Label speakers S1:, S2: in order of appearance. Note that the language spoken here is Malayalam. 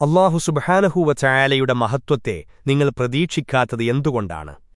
S1: അള്ളാഹു സുബഹാനഹൂവ ചായാലയുടെ മഹത്വത്തെ നിങ്ങൾ പ്രതീക്ഷിക്കാത്തത് എന്തുകൊണ്ടാണ്?